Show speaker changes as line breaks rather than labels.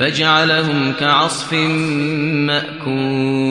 فَجَعَلَهُمْ كَعَصْفٍ مَّأْكُولٍ.